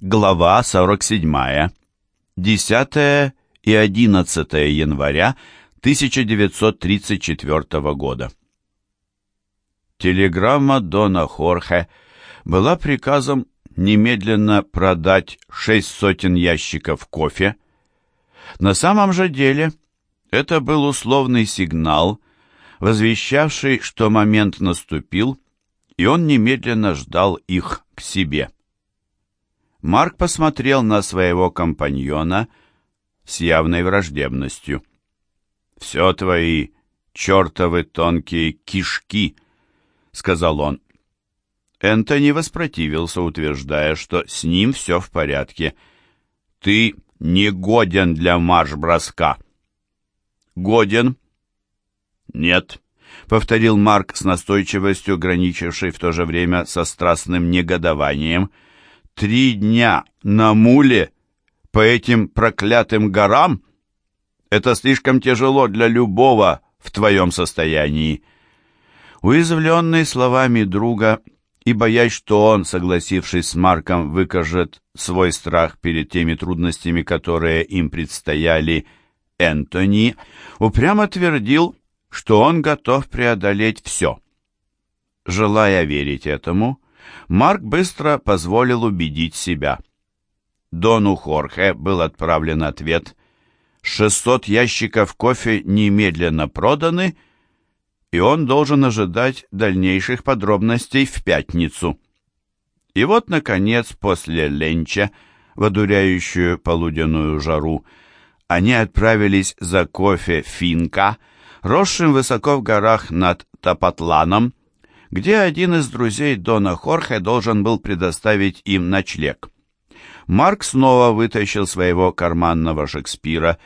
Глава 47. 10 и 11 января 1934 года. Телеграмма Дона Хорхе была приказом немедленно продать шесть сотен ящиков кофе. На самом же деле это был условный сигнал, возвещавший, что момент наступил, и он немедленно ждал их к себе. Марк посмотрел на своего компаньона с явной враждебностью. «Все твои чертовы тонкие кишки», — сказал он. Энтони воспротивился, утверждая, что с ним все в порядке. «Ты не годен для марш-броска». «Годен?» «Нет», — повторил Марк с настойчивостью, граничившей в то же время со страстным негодованием — Три дня на муле по этим проклятым горам? Это слишком тяжело для любого в твоем состоянии. Уязвленный словами друга и боясь, что он, согласившись с Марком, выкажет свой страх перед теми трудностями, которые им предстояли, Энтони упрямо твердил, что он готов преодолеть все. Желая верить этому, Марк быстро позволил убедить себя. Дону Хорхе был отправлен ответ «600 ящиков кофе немедленно проданы», и он должен ожидать дальнейших подробностей в пятницу. И вот, наконец, после ленча, в одуряющую полуденную жару, они отправились за кофе Финка, росшим высоко в горах над Тапатланом, где один из друзей Дона Хорхе должен был предоставить им ночлег. Марк снова вытащил своего карманного Шекспира,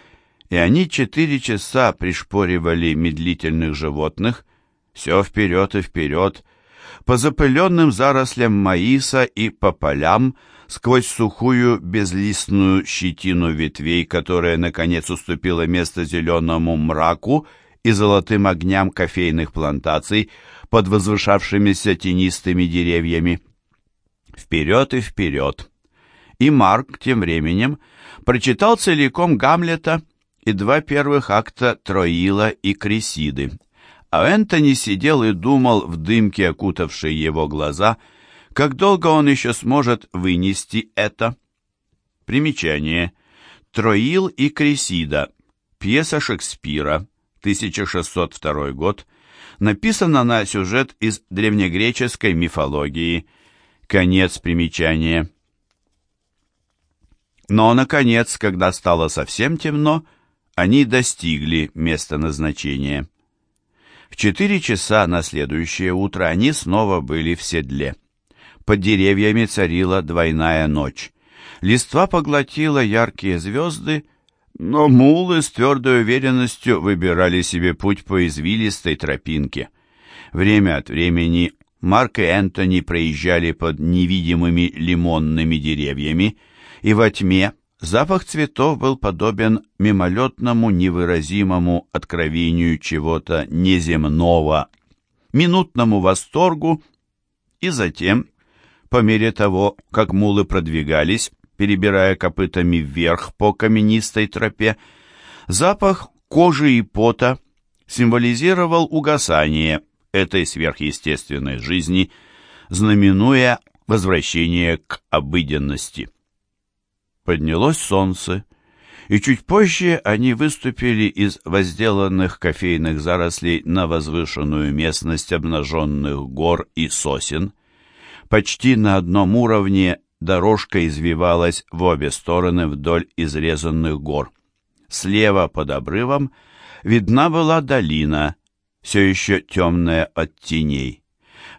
и они четыре часа пришпоривали медлительных животных, все вперед и вперед, по запыленным зарослям маиса и по полям, сквозь сухую безлистную щетину ветвей, которая, наконец, уступила место зеленому мраку и золотым огням кофейных плантаций, под возвышавшимися тенистыми деревьями. Вперед и вперед. И Марк тем временем прочитал целиком Гамлета и два первых акта Троила и Кресиды. А Энтони сидел и думал в дымке, окутавшей его глаза, как долго он еще сможет вынести это. Примечание. Троил и Кресида. Пьеса Шекспира. 1602 год написана на сюжет из древнегреческой мифологии. Конец примечания. Но, наконец, когда стало совсем темно, они достигли места назначения. В четыре часа на следующее утро они снова были в седле. Под деревьями царила двойная ночь. Листва поглотила яркие звезды, но мулы с твердой уверенностью выбирали себе путь по извилистой тропинке. Время от времени Марк и Энтони проезжали под невидимыми лимонными деревьями, и во тьме запах цветов был подобен мимолетному невыразимому откровению чего-то неземного, минутному восторгу, и затем, по мере того, как мулы продвигались, перебирая копытами вверх по каменистой тропе. Запах кожи и пота символизировал угасание этой сверхъестественной жизни, знаменуя возвращение к обыденности. Поднялось солнце, и чуть позже они выступили из возделанных кофейных зарослей на возвышенную местность обнаженных гор и сосен. Почти на одном уровне дорожка извивалась в обе стороны вдоль изрезанных гор. Слева под обрывом видна была долина, все еще темная от теней.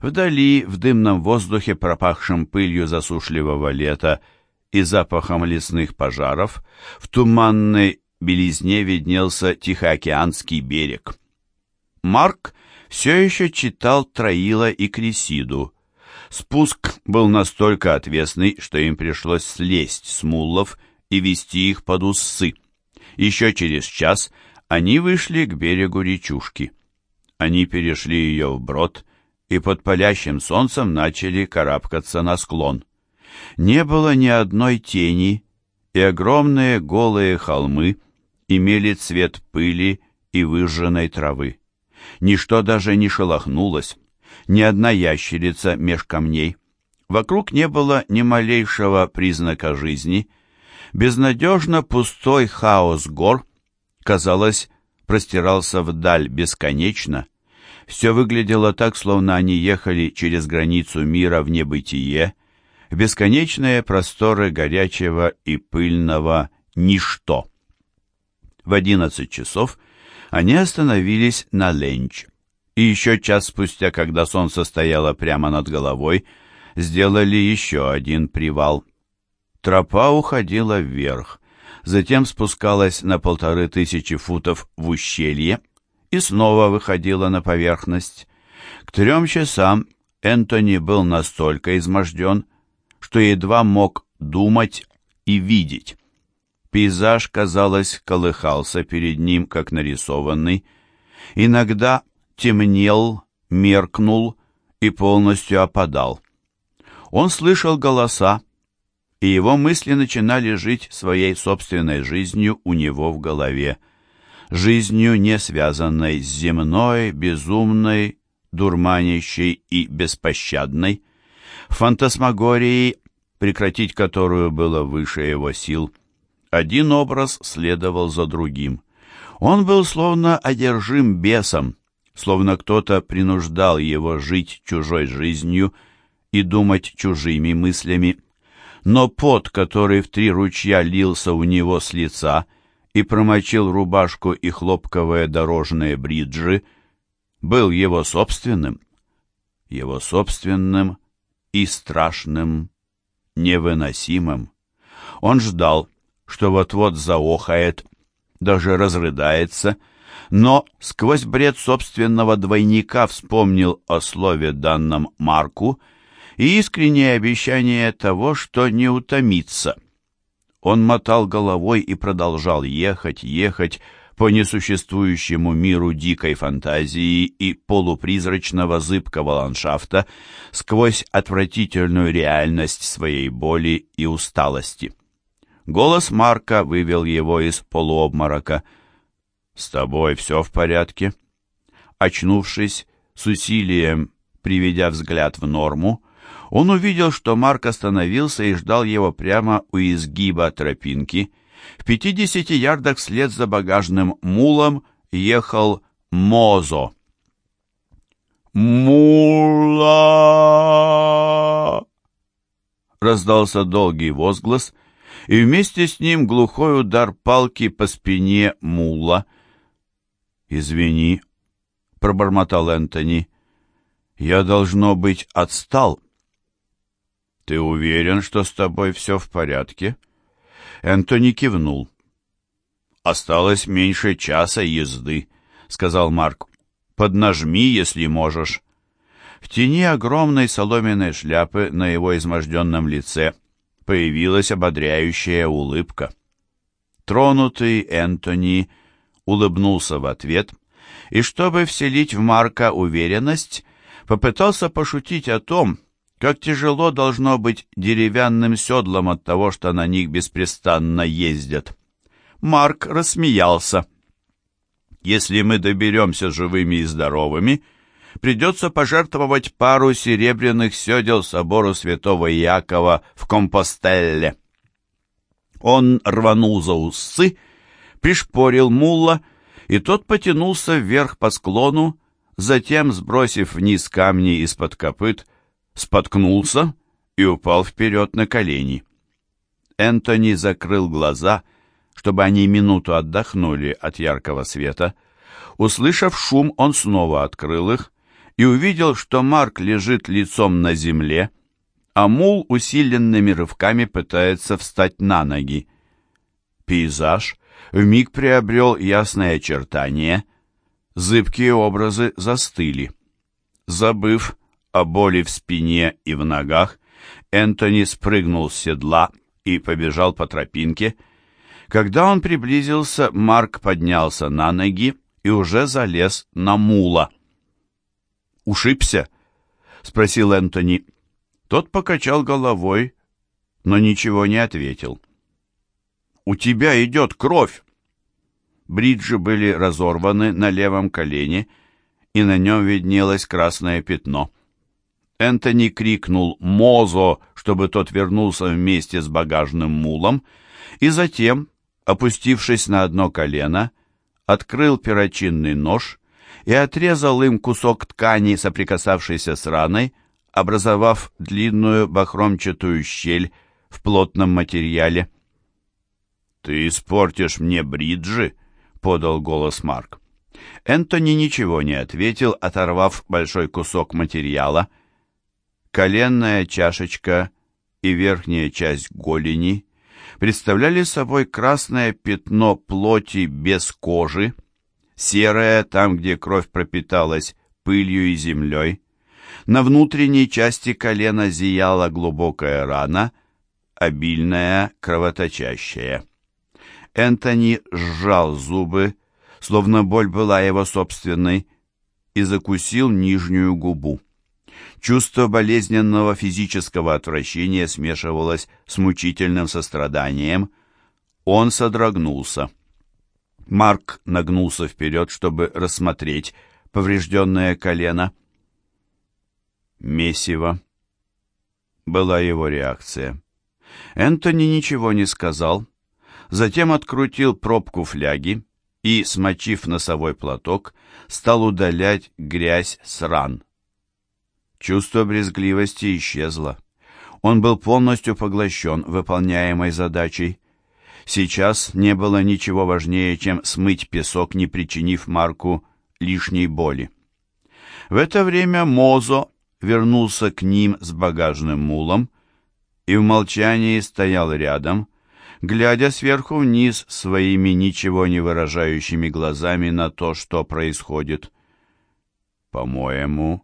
Вдали, в дымном воздухе, пропахшем пылью засушливого лета и запахом лесных пожаров, в туманной белизне виднелся Тихоокеанский берег. Марк все еще читал Троила и Крисиду, Спуск был настолько отвесный, что им пришлось слезть с муллов и вести их под усы. Еще через час они вышли к берегу речушки. Они перешли ее вброд и под палящим солнцем начали карабкаться на склон. Не было ни одной тени, и огромные голые холмы имели цвет пыли и выжженной травы. Ничто даже не шелохнулось, ни одна ящерица меж камней. Вокруг не было ни малейшего признака жизни. Безнадежно пустой хаос гор, казалось, простирался вдаль бесконечно. Все выглядело так, словно они ехали через границу мира в небытие, в бесконечные просторы горячего и пыльного ничто. В одиннадцать часов они остановились на Ленч, и еще час спустя, когда солнце стояло прямо над головой, сделали еще один привал. Тропа уходила вверх, затем спускалась на полторы тысячи футов в ущелье и снова выходила на поверхность. К трем часам Энтони был настолько изможден, что едва мог думать и видеть. Пейзаж, казалось, колыхался перед ним, как нарисованный. Иногда темнел, меркнул и полностью опадал. Он слышал голоса, и его мысли начинали жить своей собственной жизнью у него в голове, жизнью, не связанной с земной, безумной, дурманящей и беспощадной, фантасмагорией, прекратить которую было выше его сил. Один образ следовал за другим. Он был словно одержим бесом, словно кто-то принуждал его жить чужой жизнью и думать чужими мыслями. Но пот, который в три ручья лился у него с лица и промочил рубашку и хлопковые дорожные бриджи, был его собственным, его собственным и страшным, невыносимым. Он ждал, что вот-вот заохает, даже разрыдается, но сквозь бред собственного двойника вспомнил о слове данном Марку и искреннее обещание того, что не утомится. Он мотал головой и продолжал ехать, ехать по несуществующему миру дикой фантазии и полупризрачного зыбкого ландшафта сквозь отвратительную реальность своей боли и усталости. Голос Марка вывел его из полуобморока. «С тобой все в порядке?» Очнувшись, с усилием приведя взгляд в норму, он увидел, что Марк остановился и ждал его прямо у изгиба тропинки. В пятидесяти ярдах вслед за багажным мулом ехал Мозо. «Мула!» Раздался долгий возглас, и вместе с ним глухой удар палки по спине мула. «Извини», — пробормотал Энтони, — «я, должно быть, отстал». «Ты уверен, что с тобой все в порядке?» Энтони кивнул. «Осталось меньше часа езды», — сказал Марк. «Поднажми, если можешь». В тени огромной соломенной шляпы на его изможденном лице появилась ободряющая улыбка. Тронутый Энтони улыбнулся в ответ и, чтобы вселить в Марка уверенность, попытался пошутить о том, как тяжело должно быть деревянным седлом от того, что на них беспрестанно ездят. Марк рассмеялся. «Если мы доберемся живыми и здоровыми», придется пожертвовать пару серебряных седел собору святого Якова в Компостелле. Он рванул за усы, пришпорил мула, и тот потянулся вверх по склону, затем, сбросив вниз камни из-под копыт, споткнулся и упал вперед на колени. Энтони закрыл глаза, чтобы они минуту отдохнули от яркого света. Услышав шум, он снова открыл их и увидел, что Марк лежит лицом на земле, а мул усиленными рывками пытается встать на ноги. Пейзаж вмиг приобрел ясное очертание, зыбкие образы застыли. Забыв о боли в спине и в ногах, Энтони спрыгнул с седла и побежал по тропинке. Когда он приблизился, Марк поднялся на ноги и уже залез на мула. «Ушибся?» — спросил Энтони. Тот покачал головой, но ничего не ответил. «У тебя идет кровь!» Бриджи были разорваны на левом колене, и на нем виднелось красное пятно. Энтони крикнул «Мозо!», чтобы тот вернулся вместе с багажным мулом, и затем, опустившись на одно колено, открыл перочинный нож и отрезал им кусок ткани, соприкасавшийся с раной, образовав длинную бахромчатую щель в плотном материале. «Ты испортишь мне бриджи?» — подал голос Марк. Энтони ничего не ответил, оторвав большой кусок материала. Коленная чашечка и верхняя часть голени представляли собой красное пятно плоти без кожи, серое там, где кровь пропиталась пылью и землей. На внутренней части колена зияла глубокая рана, обильная, кровоточащая. Энтони сжал зубы, словно боль была его собственной, и закусил нижнюю губу. Чувство болезненного физического отвращения смешивалось с мучительным состраданием. Он содрогнулся. Марк нагнулся вперед, чтобы рассмотреть поврежденное колено. «Месиво», — была его реакция. Энтони ничего не сказал, затем открутил пробку фляги и, смочив носовой платок, стал удалять грязь с ран. Чувство брезгливости исчезло. Он был полностью поглощен выполняемой задачей. Сейчас не было ничего важнее, чем смыть песок, не причинив Марку лишней боли. В это время Мозо вернулся к ним с багажным мулом и в молчании стоял рядом, глядя сверху вниз своими ничего не выражающими глазами на то, что происходит. «По-моему,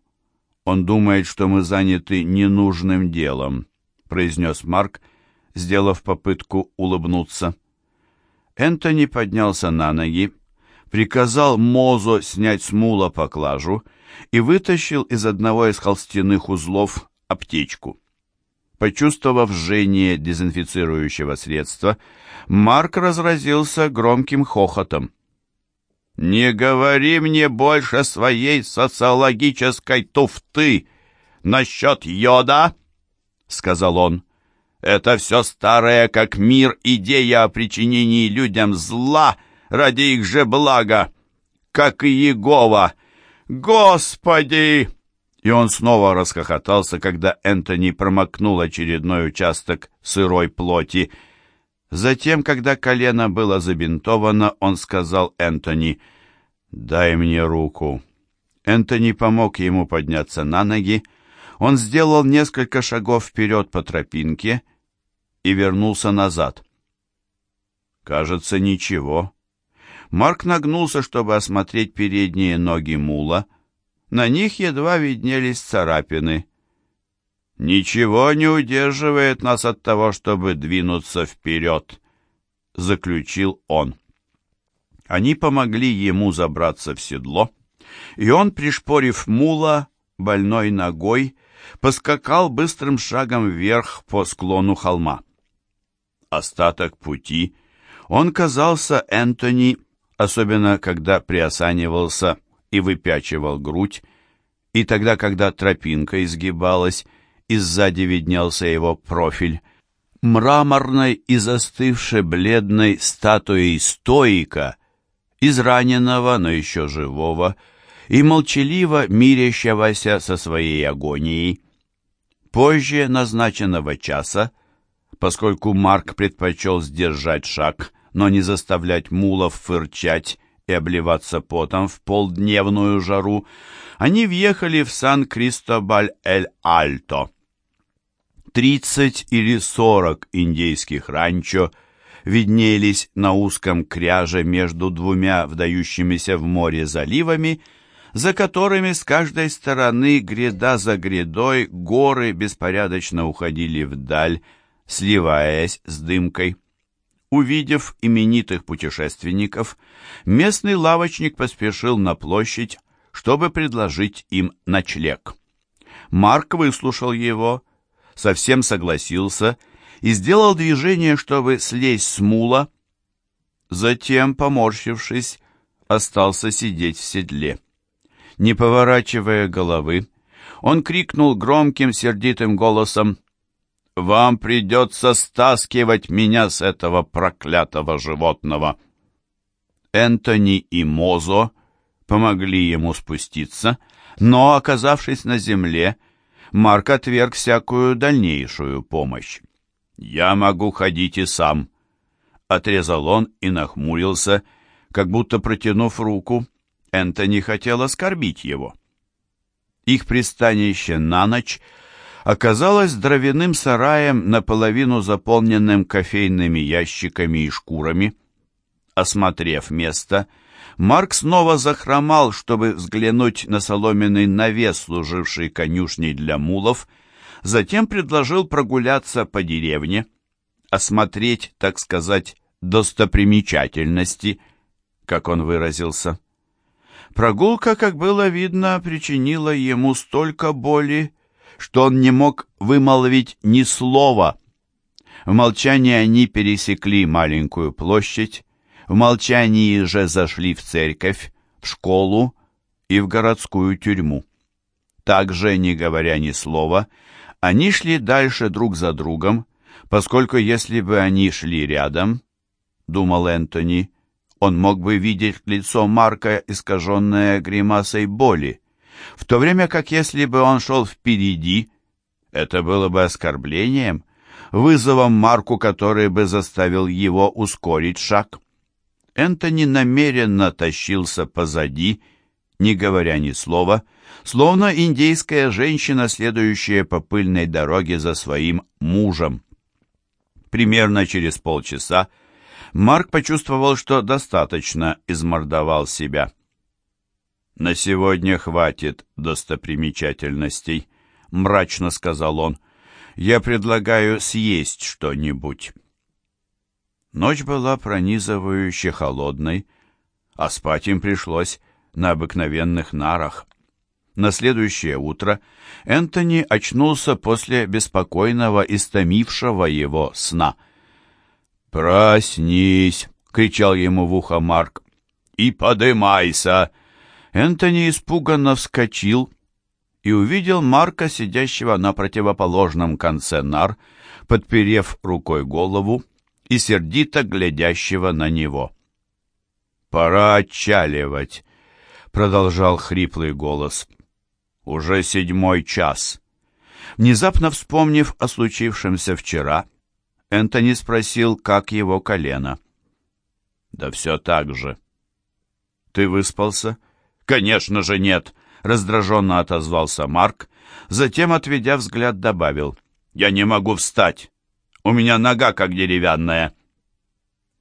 он думает, что мы заняты ненужным делом», — произнес Марк, сделав попытку улыбнуться. Энтони поднялся на ноги, приказал Мозо снять с мула поклажу и вытащил из одного из холстяных узлов аптечку. Почувствовав жжение дезинфицирующего средства, Марк разразился громким хохотом. «Не говори мне больше своей социологической туфты насчет йода!» — сказал он. «Это все старая, как мир, идея о причинении людям зла ради их же блага, как и Егова. Господи!» И он снова расхохотался, когда Энтони промокнул очередной участок сырой плоти. Затем, когда колено было забинтовано, он сказал Энтони, «Дай мне руку». Энтони помог ему подняться на ноги. Он сделал несколько шагов вперед по тропинке и вернулся назад. «Кажется, ничего». Марк нагнулся, чтобы осмотреть передние ноги мула, на них едва виднелись царапины. «Ничего не удерживает нас от того, чтобы двинуться вперед», — заключил он. Они помогли ему забраться в седло, и он, пришпорив мула больной ногой, поскакал быстрым шагом вверх по склону холма. Остаток пути он казался Энтони, особенно когда приосанивался и выпячивал грудь, и тогда, когда тропинка изгибалась, и сзади виднелся его профиль, мраморной и застывшей бледной статуей стоика, израненного, но еще живого, и молчаливо мирящегося со своей агонией. Позже назначенного часа, поскольку Марк предпочел сдержать шаг, но не заставлять мулов фырчать и обливаться потом в полдневную жару, они въехали в Сан-Кристобаль-эль-Альто. Тридцать или сорок индейских ранчо виднелись на узком кряже между двумя вдающимися в море заливами, за которыми с каждой стороны гряда за грядой горы беспорядочно уходили вдаль, сливаясь с дымкой. Увидев именитых путешественников, местный лавочник поспешил на площадь, чтобы предложить им ночлег. Марк выслушал его, совсем согласился и сделал движение, чтобы слезть с мула. Затем, поморщившись, остался сидеть в седле. Не поворачивая головы, он крикнул громким, сердитым голосом «Вам придется стаскивать меня с этого проклятого животного!» Энтони и Мозо помогли ему спуститься, но, оказавшись на земле, Марк отверг всякую дальнейшую помощь. «Я могу ходить и сам», — отрезал он и нахмурился, как будто протянув руку, Энтони хотел оскорбить его. Их пристанище на ночь оказалось дровяным сараем, наполовину заполненным кофейными ящиками и шкурами. Осмотрев место, Марк снова захромал, чтобы взглянуть на соломенный навес, служивший конюшней для мулов, затем предложил прогуляться по деревне, осмотреть, так сказать, достопримечательности, как он выразился. Прогулка, как было видно, причинила ему столько боли, что он не мог вымолвить ни слова. В молчании они пересекли маленькую площадь, в молчании же зашли в церковь, в школу и в городскую тюрьму. Также, не говоря ни слова, они шли дальше друг за другом, поскольку если бы они шли рядом, думал Энтони, он мог бы видеть лицо Марка, искаженное гримасой боли, в то время как если бы он шел впереди, это было бы оскорблением, вызовом Марку, который бы заставил его ускорить шаг. Энтони намеренно тащился позади, не говоря ни слова, словно индейская женщина, следующая по пыльной дороге за своим мужем. Примерно через полчаса Марк почувствовал, что достаточно измордовал себя. «На сегодня хватит достопримечательностей», — мрачно сказал он. «Я предлагаю съесть что-нибудь». Ночь была пронизывающе холодной, а спать им пришлось на обыкновенных нарах. На следующее утро Энтони очнулся после беспокойного, истомившего его сна. «Проснись!» — кричал ему в ухо Марк. «И подымайся!» Энтони испуганно вскочил и увидел Марка, сидящего на противоположном конце нар, подперев рукой голову и сердито глядящего на него. «Пора отчаливать», — продолжал хриплый голос. «Уже седьмой час». Внезапно вспомнив о случившемся вчера, Энтони спросил, как его колено. «Да все так же». «Ты выспался?» «Конечно же нет», — раздраженно отозвался Марк, затем, отведя взгляд, добавил. «Я не могу встать. У меня нога как деревянная».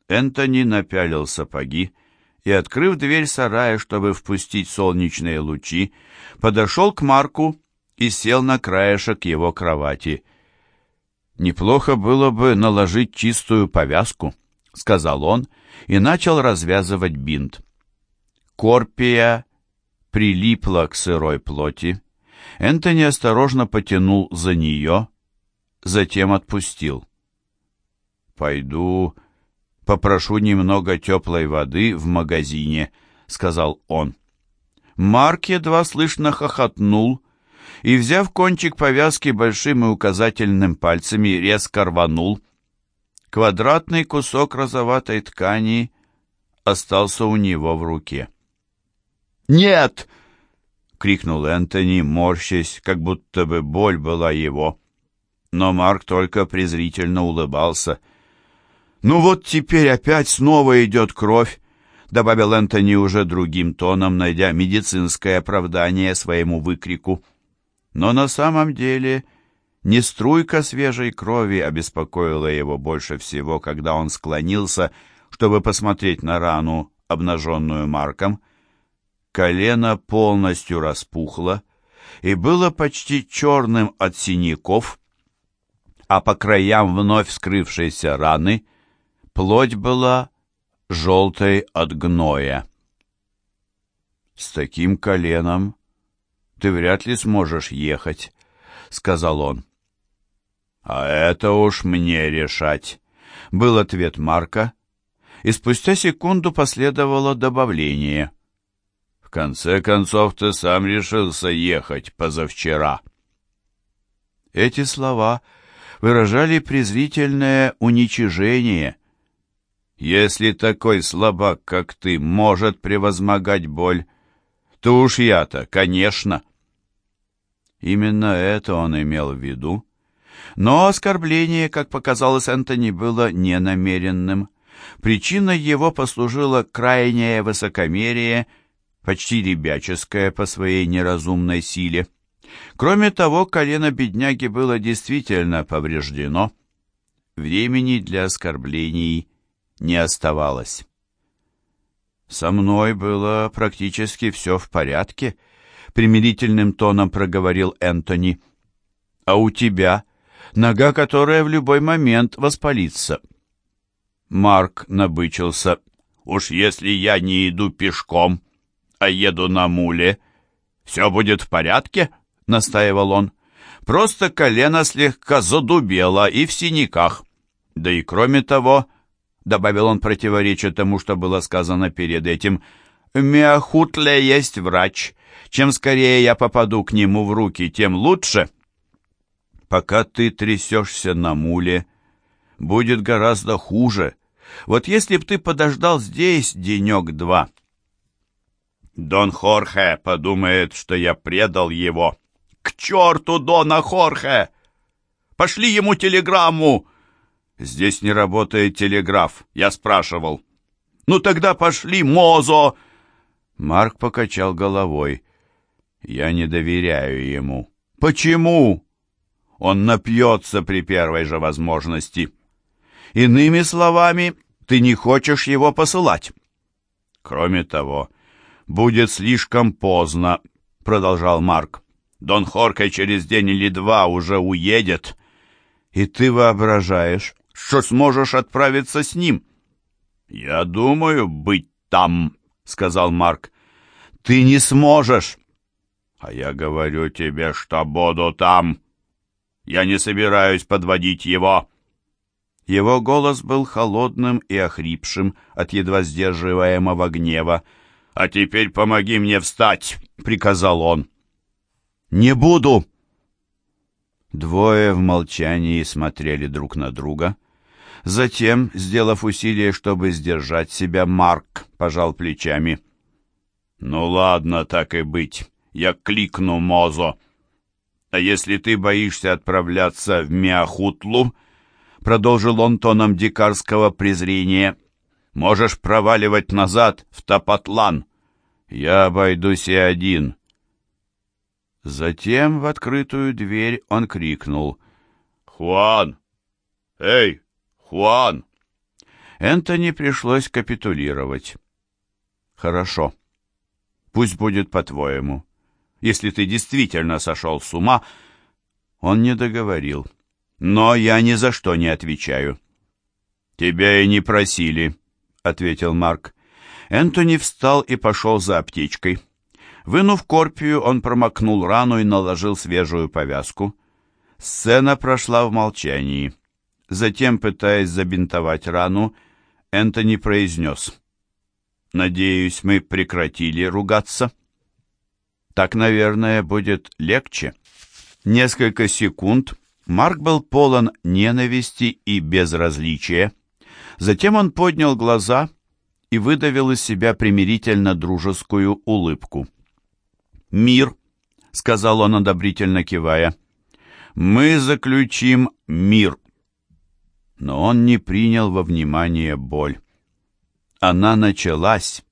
Энтони напялил сапоги и, открыв дверь сарая, чтобы впустить солнечные лучи, подошел к Марку и сел на краешек его кровати. «Неплохо было бы наложить чистую повязку», — сказал он и начал развязывать бинт. Корпия прилипла к сырой плоти. Энтони осторожно потянул за нее, затем отпустил. «Пойду попрошу немного теплой воды в магазине», — сказал он. Марк едва слышно хохотнул и, взяв кончик повязки большим и указательным пальцами, резко рванул. Квадратный кусок розоватой ткани остался у него в руке. «Нет!» — крикнул Энтони, морщась, как будто бы боль была его. Но Марк только презрительно улыбался — «Ну вот теперь опять снова идет кровь», — добавил Энтони уже другим тоном, найдя медицинское оправдание своему выкрику. Но на самом деле не струйка свежей крови обеспокоила его больше всего, когда он склонился, чтобы посмотреть на рану, обнаженную Марком. Колено полностью распухло и было почти черным от синяков, а по краям вновь вскрывшейся раны — Плоть была желтой от гноя. «С таким коленом ты вряд ли сможешь ехать», — сказал он. «А это уж мне решать», — был ответ Марка, и спустя секунду последовало добавление. «В конце концов, ты сам решился ехать позавчера». Эти слова выражали презрительное уничижение. «Если такой слабак, как ты, может превозмогать боль, то уж я-то, конечно». Именно это он имел в виду. Но оскорбление, как показалось Энтони, было ненамеренным. Причиной его послужило крайнее высокомерие, почти ребяческое по своей неразумной силе. Кроме того, колено бедняги было действительно повреждено. Времени для оскорблений не оставалось. «Со мной было практически все в порядке», — примирительным тоном проговорил Энтони. «А у тебя нога, которая в любой момент воспалится». Марк набычился. «Уж если я не иду пешком, а еду на муле, все будет в порядке?» — настаивал он. «Просто колено слегка задубело и в синяках. Да и кроме того, — добавил он, противоречия тому, что было сказано перед этим, — Миахутле есть врач. Чем скорее я попаду к нему в руки, тем лучше. Пока ты трясешься на муле, будет гораздо хуже. Вот если б ты подождал здесь денек-два. Дон Хорхе подумает, что я предал его. «К черту, Дона Хорхе! Пошли ему телеграмму!» «Здесь не работает телеграф», — я спрашивал. «Ну тогда пошли, Мозо!» Марк покачал головой. «Я не доверяю ему». «Почему?» «Он напьется при первой же возможности». «Иными словами, ты не хочешь его посылать». «Кроме того, будет слишком поздно», — продолжал Марк. Дон Хоркай через день или два уже уедет, и ты воображаешь, что сможешь отправиться с ним. Я думаю быть там, сказал Марк. Ты не сможешь. А я говорю тебе, что буду там. Я не собираюсь подводить его. Его голос был холодным и охрипшим от едва сдерживаемого гнева. «А теперь помоги мне встать!» — приказал он. «Не буду!» Двое в молчании смотрели друг на друга. Затем, сделав усилие, чтобы сдержать себя, Марк пожал плечами. «Ну ладно, так и быть. Я кликну Мозо. А если ты боишься отправляться в Миахутлу, продолжил он тоном дикарского презрения, можешь проваливать назад в Тапатлан. Я обойдусь и один. Затем в открытую дверь он крикнул «Хуан! Эй, Хуан!» Энтони пришлось капитулировать. «Хорошо. Пусть будет по-твоему. Если ты действительно сошел с ума...» Он не договорил. «Но я ни за что не отвечаю». «Тебя и не просили», — ответил Марк. Энтони встал и пошел за аптечкой. Вынув корпию, он промокнул рану и наложил свежую повязку. Сцена прошла в молчании. Затем, пытаясь забинтовать рану, Энтони произнес. «Надеюсь, мы прекратили ругаться?» «Так, наверное, будет легче». Несколько секунд Марк был полон ненависти и безразличия. Затем он поднял глаза и выдавил из себя примирительно дружескую улыбку. «Мир», — сказал он, одобрительно кивая. «Мы заключим мир». Но он не принял во внимание боль. Она началась,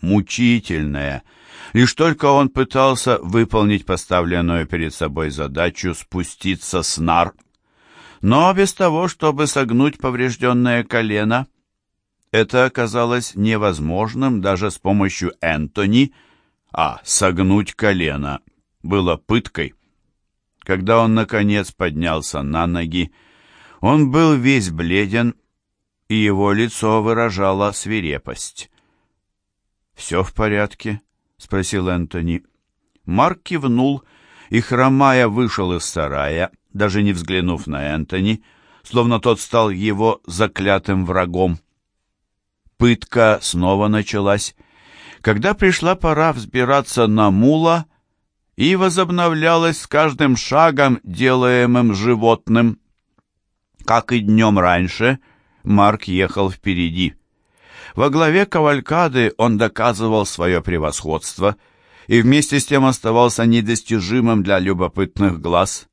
мучительная. Лишь только он пытался выполнить поставленную перед собой задачу спуститься с нар. Но без того, чтобы согнуть поврежденное колено, это оказалось невозможным даже с помощью Энтони, а согнуть колено было пыткой. Когда он, наконец, поднялся на ноги, он был весь бледен, и его лицо выражало свирепость. «Все в порядке?» — спросил Энтони. Марк кивнул и, хромая, вышел из сарая, даже не взглянув на Энтони, словно тот стал его заклятым врагом. Пытка снова началась, когда пришла пора взбираться на мула и возобновлялась с каждым шагом, делаемым животным. Как и днем раньше, Марк ехал впереди. Во главе кавалькады он доказывал свое превосходство и вместе с тем оставался недостижимым для любопытных глаз.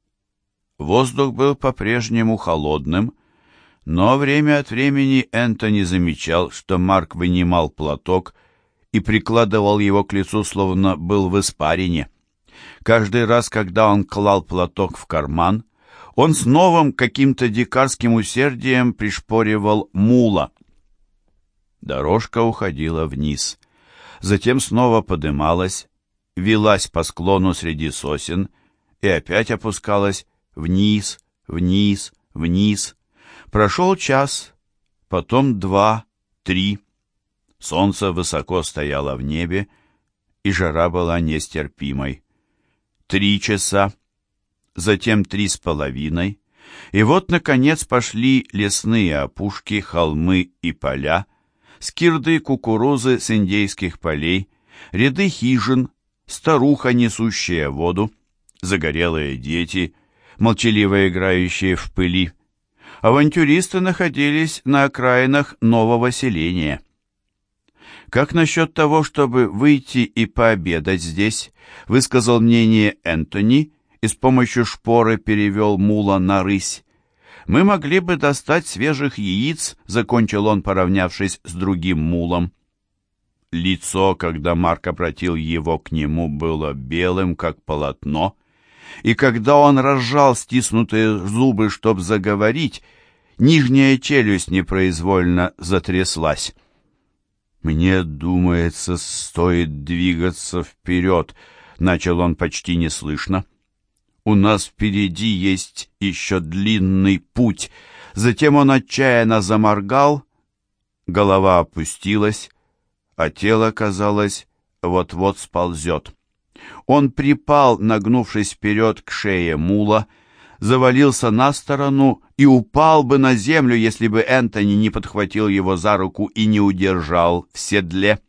Воздух был по-прежнему холодным, но время от времени Энтони замечал, что Марк вынимал платок и прикладывал его к лицу, словно был в испарине. Каждый раз, когда он клал платок в карман, он с новым каким-то дикарским усердием пришпоривал мула. Дорожка уходила вниз, затем снова подымалась, велась по склону среди сосен и опять опускалась вниз, вниз, вниз. Прошел час, потом два, три. Солнце высоко стояло в небе, и жара была нестерпимой. Три часа, затем три с половиной, и вот, наконец, пошли лесные опушки, холмы и поля, скирды кукурузы с индейских полей, ряды хижин, старуха, несущая воду, загорелые дети, молчаливо играющие в пыли. Авантюристы находились на окраинах нового селения. «Как насчет того, чтобы выйти и пообедать здесь?» высказал мнение Энтони и с помощью шпоры перевел мула на рысь. Мы могли бы достать свежих яиц, закончил он, поравнявшись с другим мулом. Лицо, когда Марк обратил его к нему, было белым, как полотно, и когда он разжал стиснутые зубы, чтобы заговорить, нижняя челюсть непроизвольно затряслась. «Мне, думается, стоит двигаться вперед», — начал он почти неслышно. У нас впереди есть еще длинный путь. Затем он отчаянно заморгал, голова опустилась, а тело, казалось, вот-вот сползет. Он припал, нагнувшись вперед к шее мула, завалился на сторону и упал бы на землю, если бы Энтони не подхватил его за руку и не удержал в седле.